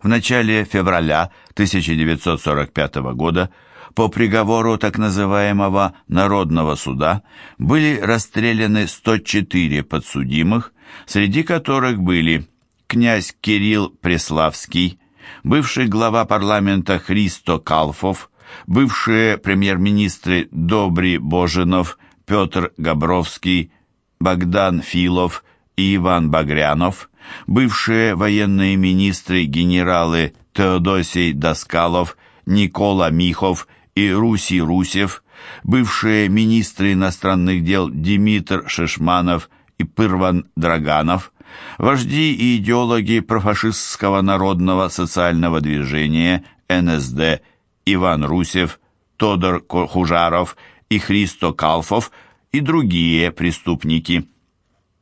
В начале февраля 1945 года по приговору так называемого Народного суда были расстреляны 104 подсудимых, среди которых были князь Кирилл Преславский, бывший глава парламента Христо Калфов, бывшие премьер-министры Добри Божинов, Петр Габровский, Богдан Филов и Иван Багрянов, бывшие военные министры генералы Теодосий Доскалов, Никола Михов и Руси Русев, бывшие министры иностранных дел Димитр Шишманов и Пырван Драганов, вожди и идеологи профашистского народного социального движения НСД Иван Русев, Тодор Хужаров и Христо Калфов и другие преступники.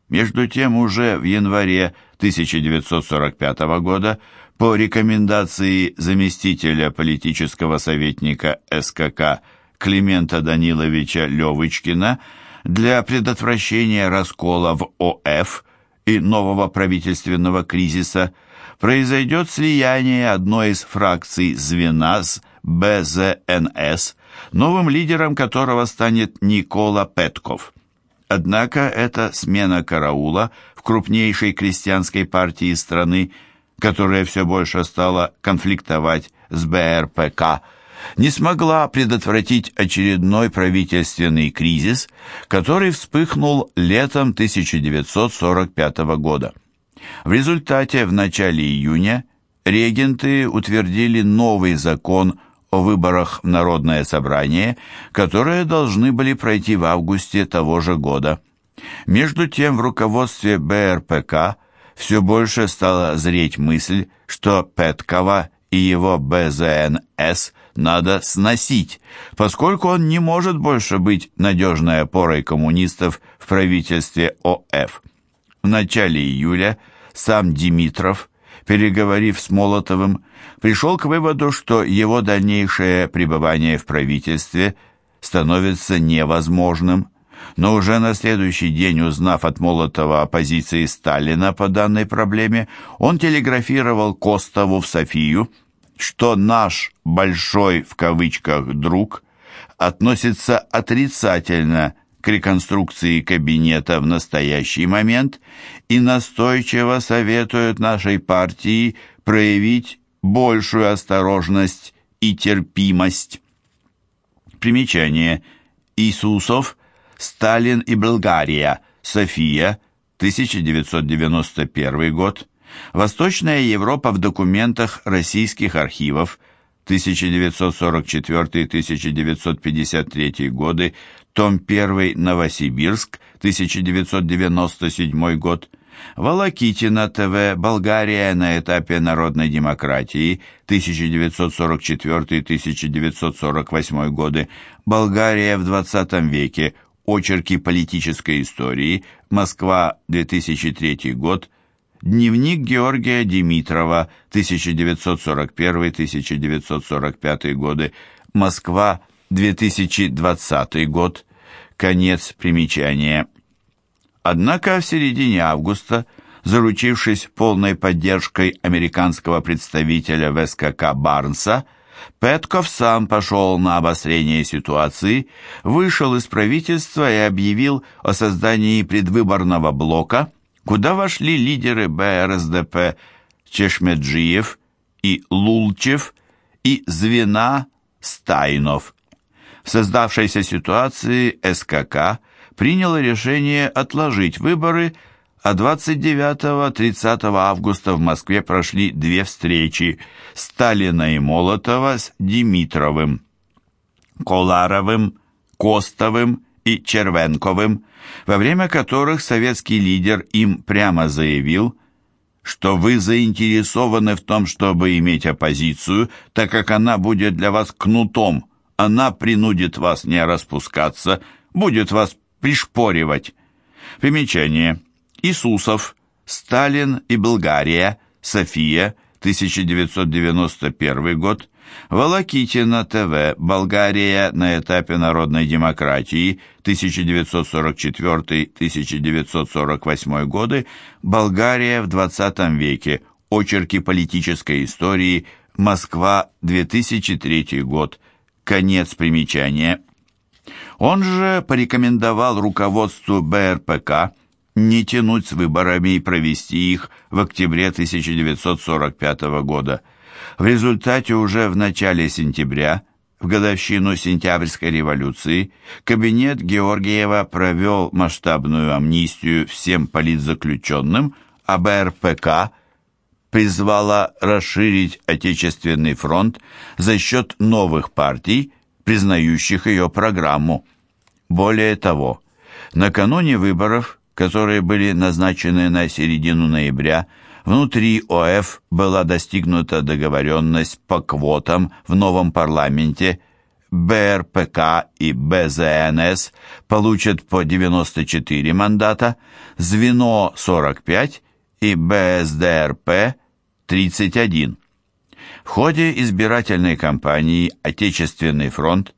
Между тем уже в январе 1945 года по рекомендации заместителя политического советника СКК Климента Даниловича Левычкина для предотвращения раскола в ОФ и нового правительственного кризиса произойдет слияние одной из фракций звена с БЗНС, новым лидером которого станет Никола Петков. Однако эта смена караула в крупнейшей крестьянской партии страны, которая все больше стала конфликтовать с БРПК, не смогла предотвратить очередной правительственный кризис, который вспыхнул летом 1945 года. В результате в начале июня регенты утвердили новый закон о выборах в Народное собрание, которые должны были пройти в августе того же года. Между тем в руководстве БРПК все больше стала зреть мысль, что Петкова и его БЗНС надо сносить, поскольку он не может больше быть надежной опорой коммунистов в правительстве ОФ. В начале июля сам Димитров переговорив с Молотовым, пришел к выводу, что его дальнейшее пребывание в правительстве становится невозможным, но уже на следующий день, узнав от Молотова о позиции Сталина по данной проблеме, он телеграфировал Костову в Софию, что наш «большой» в кавычках «друг» относится отрицательно к реконструкции кабинета в настоящий момент и настойчиво советуют нашей партии проявить большую осторожность и терпимость. Примечание. Иисусов, Сталин и Болгария, София, 1991 год. Восточная Европа в документах российских архивов, 1944-1953 годы, том 1 Новосибирск, 1997 год, Волокитина ТВ, Болгария на этапе народной демократии, 1944-1948 годы, Болгария в 20 веке, очерки политической истории, Москва, 2003 год, Дневник Георгия Димитрова, 1941-1945 годы, Москва, 2020 год, конец примечания. Однако в середине августа, заручившись полной поддержкой американского представителя в СКК Барнса, Петков сам пошел на обострение ситуации, вышел из правительства и объявил о создании предвыборного блока, куда вошли лидеры БРСДП Чешмеджиев и Лулчев и звена Стайнов. В создавшейся ситуации СКК приняло решение отложить выборы, а 29-30 августа в Москве прошли две встречи Сталина и Молотова с Димитровым, Коларовым, Костовым и Червенковым, во время которых советский лидер им прямо заявил, что вы заинтересованы в том, чтобы иметь оппозицию, так как она будет для вас кнутом, она принудит вас не распускаться, будет вас пришпоривать. Примечание. Иисусов, Сталин и Болгария, София, 1991 год, Волокитина ТВ, Болгария на этапе народной демократии, 1944-1948 годы, Болгария в 20 веке, Очерки политической истории. Москва, 2003 год. Конец примечания. Он же порекомендовал руководству БРПК не тянуть с выборами и провести их в октябре 1945 года. В результате уже в начале сентября, в годовщину Сентябрьской революции, кабинет Георгиева провел масштабную амнистию всем политзаключенным, а БРПК призвала расширить Отечественный фронт за счет новых партий, признающих ее программу. Более того, накануне выборов, которые были назначены на середину ноября, внутри ОФ была достигнута договоренность по квотам в новом парламенте. БРПК и БЗНС получат по 94 мандата, звено 45 и БСДРП 31. В ходе избирательной кампании Отечественный фронт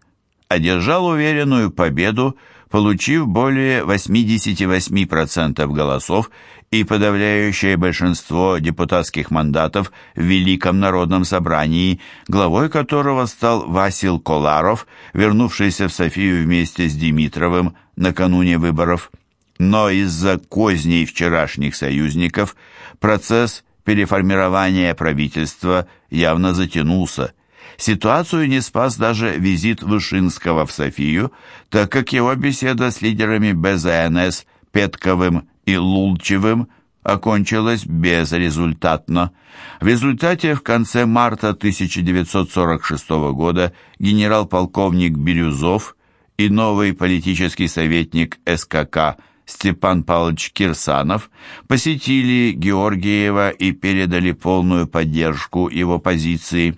одержал уверенную победу, получив более 88% голосов и подавляющее большинство депутатских мандатов в Великом народном собрании, главой которого стал Васил Коларов, вернувшийся в Софию вместе с Димитровым накануне выборов. Но из-за козней вчерашних союзников процесс переформирования правительства явно затянулся. Ситуацию не спас даже визит Вышинского в Софию, так как его беседа с лидерами БЗНС Петковым и Лулчевым окончилась безрезультатно. В результате в конце марта 1946 года генерал-полковник Бирюзов и новый политический советник СКК Степан Павлович Кирсанов посетили Георгиева и передали полную поддержку его позиции.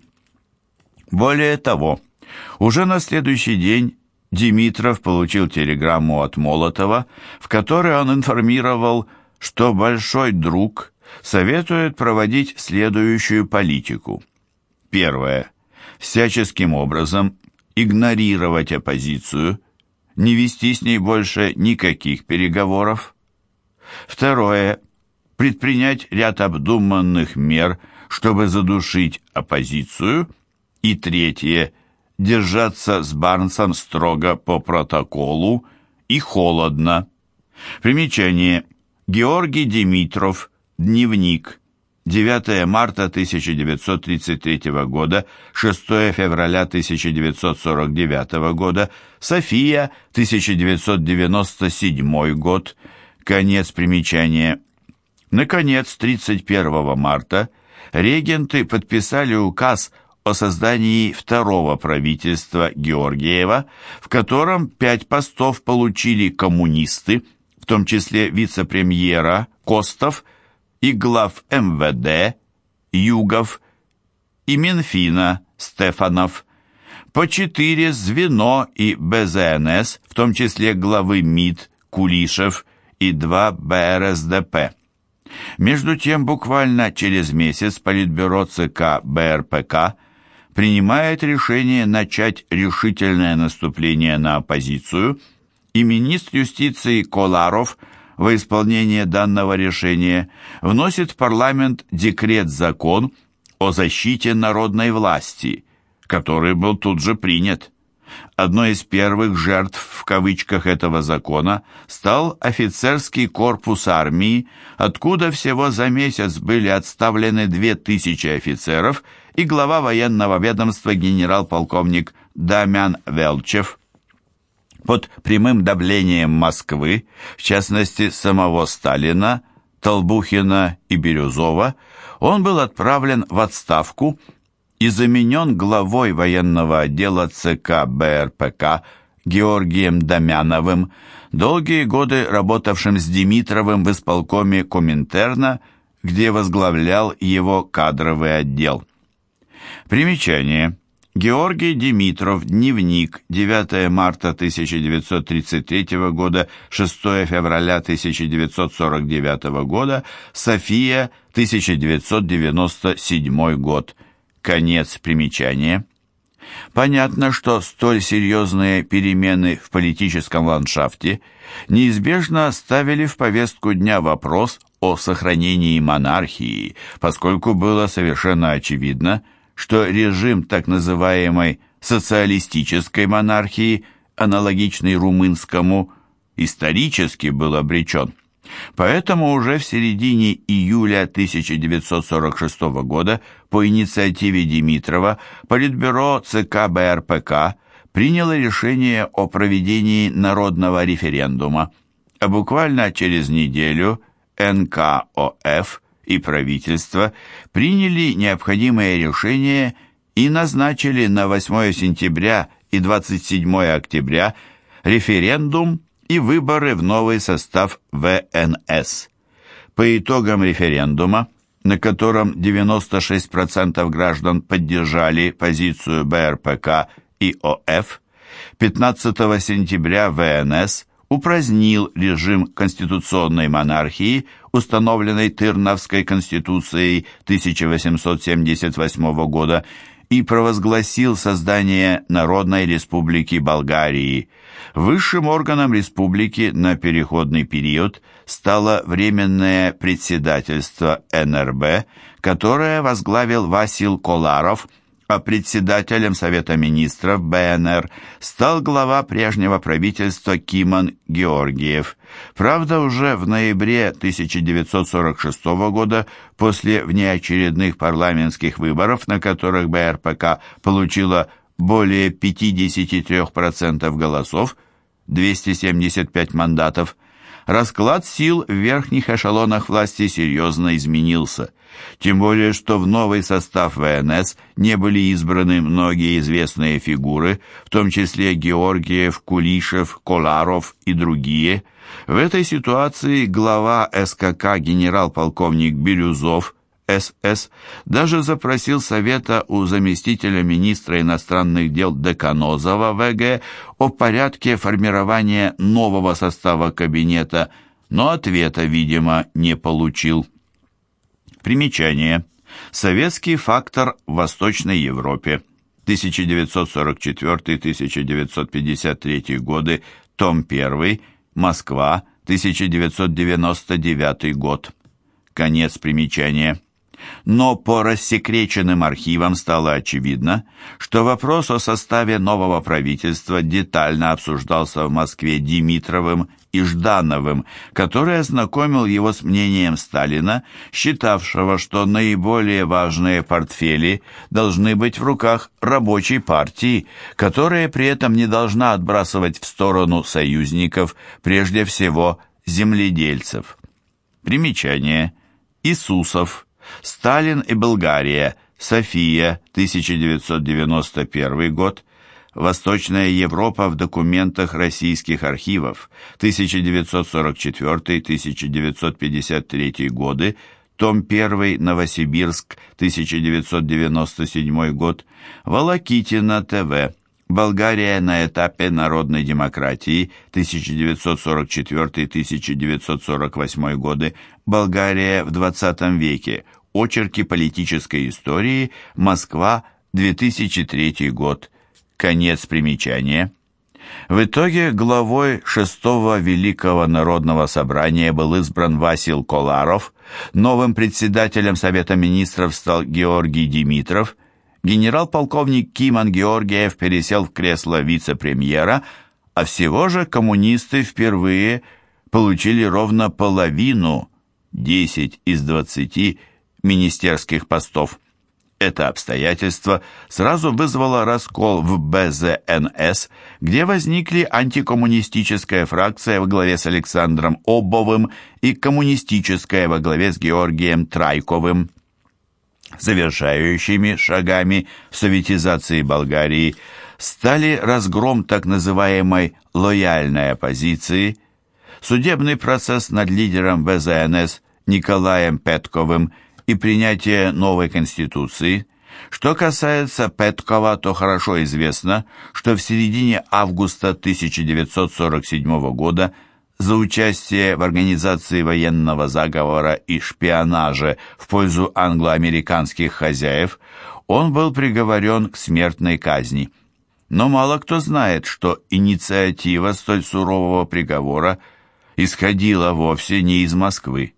Более того, уже на следующий день Димитров получил телеграмму от Молотова, в которой он информировал, что большой друг советует проводить следующую политику. Первое. Всяческим образом игнорировать оппозицию, не вести с ней больше никаких переговоров. Второе. Предпринять ряд обдуманных мер, чтобы задушить оппозицию. И третье. Держаться с Барнсом строго по протоколу и холодно. Примечание. Георгий Димитров. Дневник. 9 марта 1933 года, 6 февраля 1949 года, София, 1997 год, конец примечания. Наконец, 31 марта регенты подписали указ о создании второго правительства Георгиева, в котором пять постов получили коммунисты, в том числе вице-премьера Костов и глав МВД Югов и Минфина Стефанов, по четыре звено и БЗНС, в том числе главы МИД Кулишев и два БРСДП. Между тем, буквально через месяц Политбюро ЦК БРПК принимает решение начать решительное наступление на оппозицию, и министр юстиции Коларов – во исполнение данного решения вносит в парламент декрет-закон о защите народной власти, который был тут же принят. Одной из первых жертв в кавычках этого закона стал офицерский корпус армии, откуда всего за месяц были отставлены две тысячи офицеров и глава военного ведомства генерал-полковник Дамян Велчев – под прямым давлением Москвы, в частности самого Сталина, Толбухина и Бирюзова, он был отправлен в отставку и заменен главой военного отдела ЦК БРПК Георгием Домяновым, долгие годы работавшим с Димитровым в исполкоме Коминтерна, где возглавлял его кадровый отдел. Примечание. Георгий Димитров, дневник, 9 марта 1933 года, 6 февраля 1949 года, София, 1997 год. Конец примечания. Понятно, что столь серьезные перемены в политическом ландшафте неизбежно ставили в повестку дня вопрос о сохранении монархии, поскольку было совершенно очевидно, что режим так называемой социалистической монархии, аналогичный румынскому, исторически был обречен. Поэтому уже в середине июля 1946 года по инициативе Димитрова Политбюро ЦК БРПК приняло решение о проведении народного референдума, а буквально через неделю НКОФ и правительство приняли необходимое решение и назначили на 8 сентября и 27 октября референдум и выборы в новый состав ВНС. По итогам референдума, на котором 96% граждан поддержали позицию БРПК и ОФ, 15 сентября ВНС упразднил режим конституционной монархии, установленной Тырновской конституцией 1878 года, и провозгласил создание Народной Республики Болгарии. Высшим органом республики на переходный период стало Временное председательство НРБ, которое возглавил Васил Коларов – а председателем Совета министров БНР стал глава прежнего правительства Киман Георгиев. Правда, уже в ноябре 1946 года, после внеочередных парламентских выборов, на которых БРПК получила более 53% голосов, 275 мандатов, расклад сил в верхних эшелонах власти серьезно изменился. Тем более, что в новый состав ВНС не были избраны многие известные фигуры, в том числе Георгиев, Кулишев, Коларов и другие. В этой ситуации глава СКК генерал-полковник Бирюзов СС даже запросил совета у заместителя министра иностранных дел Деканозова ВГ о порядке формирования нового состава кабинета, но ответа, видимо, не получил. Примечание. Советский фактор в Восточной Европе. 1944-1953 годы, том 1, Москва, 1999 год. Конец примечания но по рассекреченным архивам стало очевидно, что вопрос о составе нового правительства детально обсуждался в Москве Димитровым и Ждановым, который ознакомил его с мнением Сталина, считавшего, что наиболее важные портфели должны быть в руках рабочей партии, которая при этом не должна отбрасывать в сторону союзников, прежде всего земледельцев. Примечание. Иисусов. Сталин и Болгария. София, 1991 год. Восточная Европа в документах российских архивов. 1944-1953 годы. Том 1, Новосибирск, 1997 год. Волокитина, ТВ. Болгария на этапе народной демократии 1944-1948 годы, Болгария в 20 веке, очерки политической истории, Москва, 2003 год, конец примечания. В итоге главой шестого Великого Народного Собрания был избран Васил Коларов, новым председателем Совета Министров стал Георгий Димитров – генерал-полковник Киман Георгиев пересел в кресло вице-премьера, а всего же коммунисты впервые получили ровно половину, 10 из 20 министерских постов. Это обстоятельство сразу вызвало раскол в БЗНС, где возникли антикоммунистическая фракция во главе с Александром Обовым и коммунистическая во главе с Георгием Трайковым. Завершающими шагами в советизации Болгарии стали разгром так называемой «лояльной оппозиции», судебный процесс над лидером БЗНС Николаем Петковым и принятие новой конституции. Что касается Петкова, то хорошо известно, что в середине августа 1947 года за участие в организации военного заговора и шпионаже в пользу англо-американских хозяев, он был приговорен к смертной казни. Но мало кто знает, что инициатива столь сурового приговора исходила вовсе не из Москвы.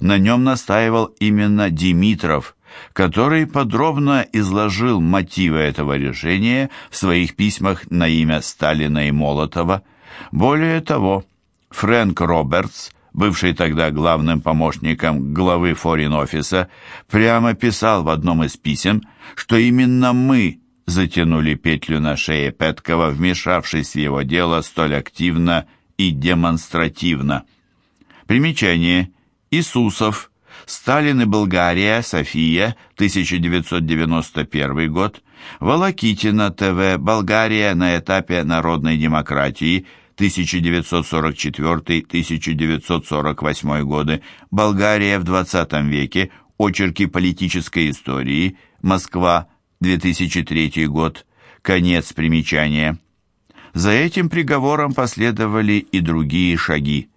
на нем настаивал именно Димитров, который подробно изложил мотивы этого решения в своих письмах на имя Сталина и Молотова. Более того, Фрэнк Робертс, бывший тогда главным помощником главы форин-офиса, прямо писал в одном из писем, что именно мы затянули петлю на шее Петкова, вмешавшись в его дело столь активно и демонстративно. Примечание. Иисусов. Сталин и Болгария. София. 1991 год. Волокитина. ТВ. Болгария на этапе народной демократии. 1944-1948 годы. Болгария в 20 веке. Очерки политической истории. Москва. 2003 год. Конец примечания. За этим приговором последовали и другие шаги.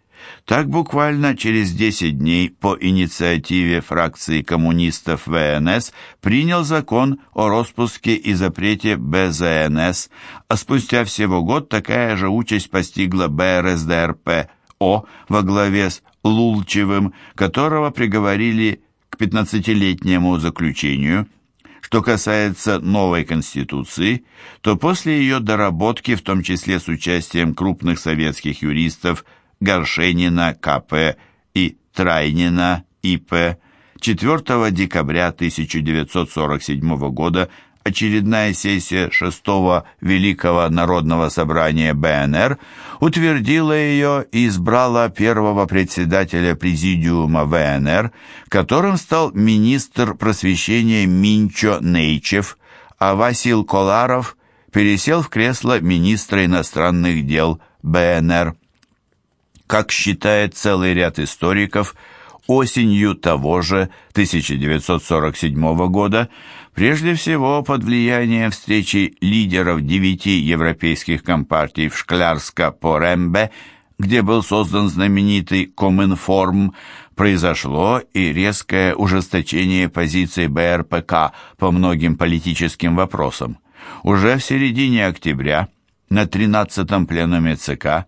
Так буквально через 10 дней по инициативе фракции коммунистов ВНС принял закон о распуске и запрете БЗНС, а спустя всего год такая же участь постигла БРСДРП-О во главе с Лулчевым, которого приговорили к 15-летнему заключению – что касается новой Конституции, то после ее доработки, в том числе с участием крупных советских юристов Горшенина КП и Трайнина ИП, 4 декабря 1947 года очередная сессия шестого Великого Народного Собрания БНР утвердила ее и избрала первого председателя Президиума ВНР, которым стал министр просвещения Минчо Нейчев, а Васил Коларов пересел в кресло министра иностранных дел БНР. Как считает целый ряд историков, осенью того же 1947 года Прежде всего, под влиянием встречи лидеров девяти европейских компартий в Шклярско-Порембе, где был создан знаменитый Коминформ, произошло и резкое ужесточение позиций БРПК по многим политическим вопросам. Уже в середине октября на 13-м пленуме ЦК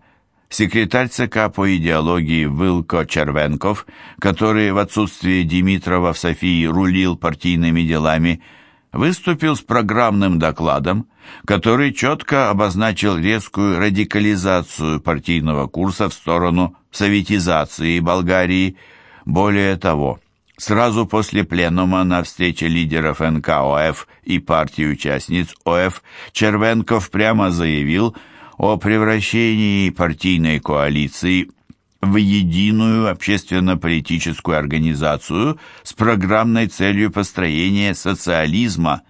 секретарь ЦК по идеологии Вылко Червенков, который в отсутствие Димитрова в Софии рулил партийными делами, выступил с программным докладом, который четко обозначил резкую радикализацию партийного курса в сторону советизации Болгарии. Более того, сразу после пленума на встрече лидеров НКОФ и партий-участниц ОФ Червенков прямо заявил о превращении партийной коалиции в единую общественно-политическую организацию с программной целью построения социализма.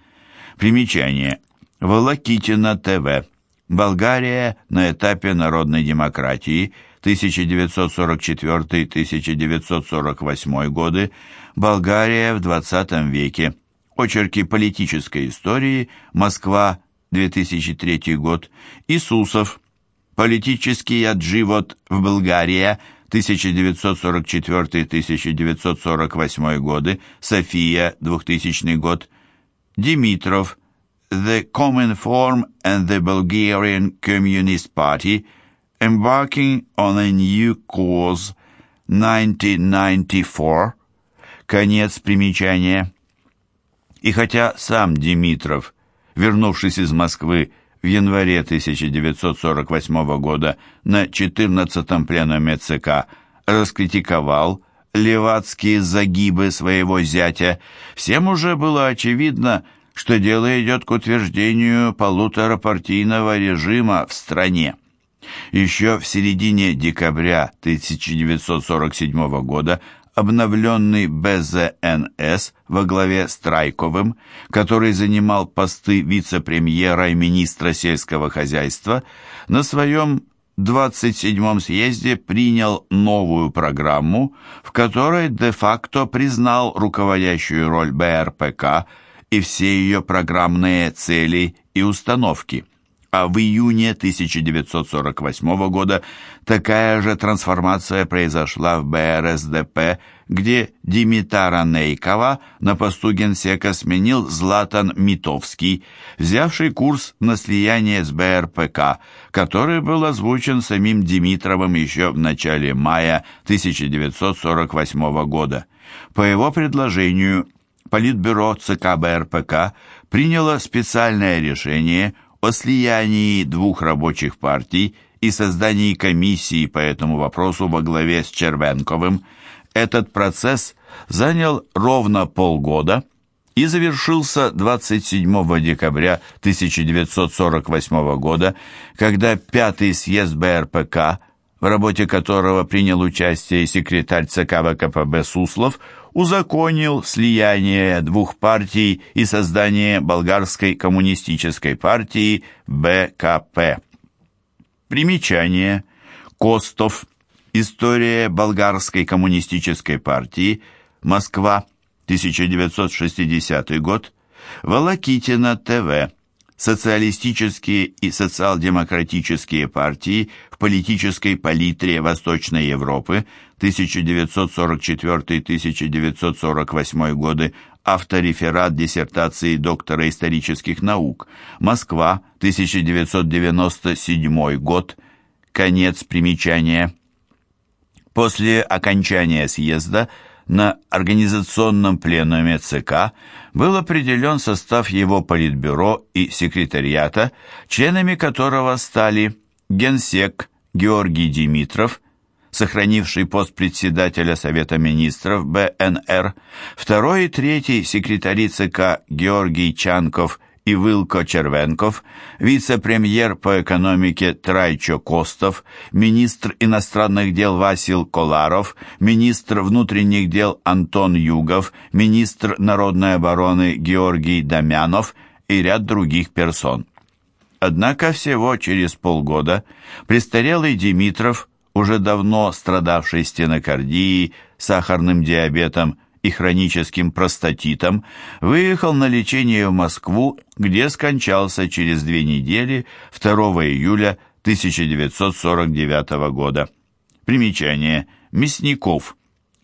Примечание. Волокитина ТВ. Болгария на этапе народной демократии 1944-1948 годы. Болгария в 20 веке. Очерки политической истории. Москва, 2003 год. Иисусов. Политический отживот в Болгарии 1944-1948 годы, София, 2000 год, Димитров, The Common Form and the Bulgarian Communist Party, Embarking on a New Course, 1994, конец примечания. И хотя сам Димитров, вернувшись из Москвы, в январе 1948 года на 14-м пленуме ЦК раскритиковал левацкие загибы своего зятя, всем уже было очевидно, что дело идет к утверждению полуторапартийного режима в стране. Еще в середине декабря 1947 года обновленный БЗНС во главе с Трайковым, который занимал посты вице-премьера и министра сельского хозяйства, на своем 27-м съезде принял новую программу, в которой де-факто признал руководящую роль БРПК и все ее программные цели и установки. А в июне 1948 года такая же трансформация произошла в БРСДП, где Димитара Нейкова на посту генсека сменил Златан Митовский, взявший курс на слияние с БРПК, который был озвучен самим Димитровым еще в начале мая 1948 года. По его предложению Политбюро ЦК БРПК приняло специальное решение о слиянии двух рабочих партий и создании комиссии по этому вопросу во главе с Червенковым. Этот процесс занял ровно полгода и завершился 27 декабря 1948 года, когда Пятый съезд БРПК, в работе которого принял участие секретарь ЦК ВКПБ Суслов, узаконил слияние двух партий и создание болгарской коммунистической партии БКП. Примечание. Костов. История болгарской коммунистической партии. Москва. 1960 год. Волокитина ТВ. Социалистические и социал-демократические партии в политической палитре Восточной Европы 1944-1948 годы, автореферат диссертации доктора исторических наук, Москва, 1997 год, конец примечания. После окончания съезда на организационном пленуме ЦК был определен состав его политбюро и секретариата, членами которого стали генсек Георгий Димитров, сохранивший пост председателя Совета министров БНР, второй и третий секретари ЦК Георгий Чанков и Вылко Червенков, вице-премьер по экономике Трайчо Костов, министр иностранных дел Васил Коларов, министр внутренних дел Антон Югов, министр народной обороны Георгий Дамянов и ряд других персон. Однако всего через полгода престарелый Димитров, уже давно страдавший стенокардией, сахарным диабетом и хроническим простатитом, выехал на лечение в Москву, где скончался через две недели 2 июля 1949 года. Примечание. Мясников.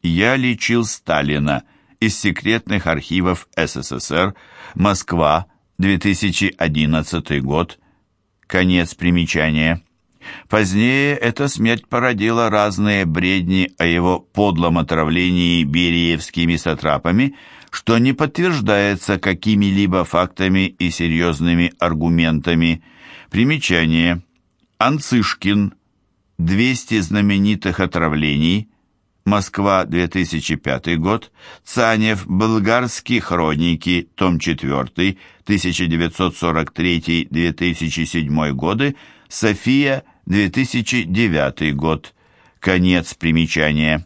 «Я лечил Сталина» из секретных архивов СССР, Москва, 2011 год. Конец примечания. Позднее эта смерть породила разные бредни о его подлом отравлении бериевскими сатрапами, что не подтверждается какими-либо фактами и серьезными аргументами. Примечание. Анцишкин. 200 знаменитых отравлений. Москва, 2005 год. Цанев. Болгарские хроники. Том 4. 1943-2007 годы. София, 2009 год. Конец примечания.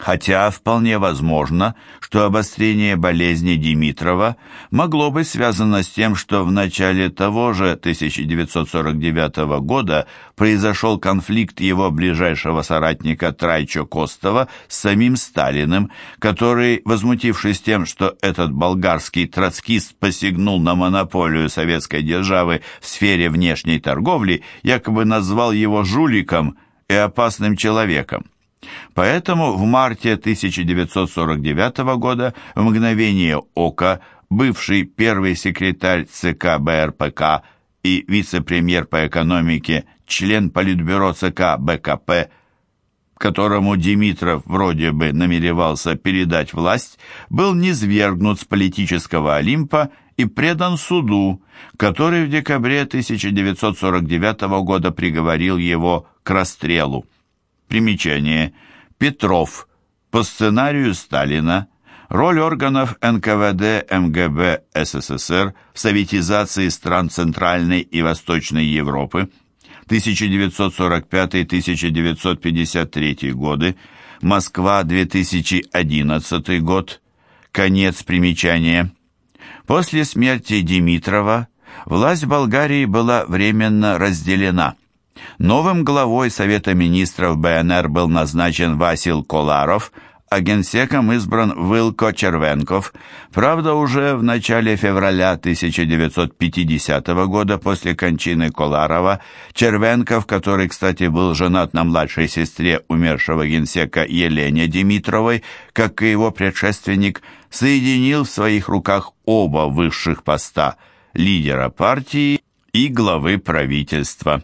Хотя вполне возможно, что обострение болезни Димитрова могло быть связано с тем, что в начале того же 1949 года произошел конфликт его ближайшего соратника Трайчо Костова с самим Сталиным, который, возмутившись тем, что этот болгарский троцкист посягнул на монополию советской державы в сфере внешней торговли, якобы назвал его жуликом и опасным человеком. Поэтому в марте 1949 года в мгновение ока бывший первый секретарь ЦК БРПК и вице-премьер по экономике, член Политбюро ЦК БКП, которому Димитров вроде бы намеревался передать власть, был низвергнут с политического Олимпа и предан суду, который в декабре 1949 года приговорил его к расстрелу. Примечание. Петров. По сценарию Сталина. Роль органов НКВД МГБ СССР в советизации стран Центральной и Восточной Европы 1945-1953 годы, Москва, 2011 год, конец примечания. После смерти Димитрова власть Болгарии была временно разделена. Новым главой Совета министров БНР был назначен Васил Коларов, а генсеком избран Вилко Червенков. Правда, уже в начале февраля 1950 года, после кончины Коларова, Червенков, который, кстати, был женат на младшей сестре умершего генсека Елене Димитровой, как и его предшественник, соединил в своих руках оба высших поста – лидера партии и главы правительства.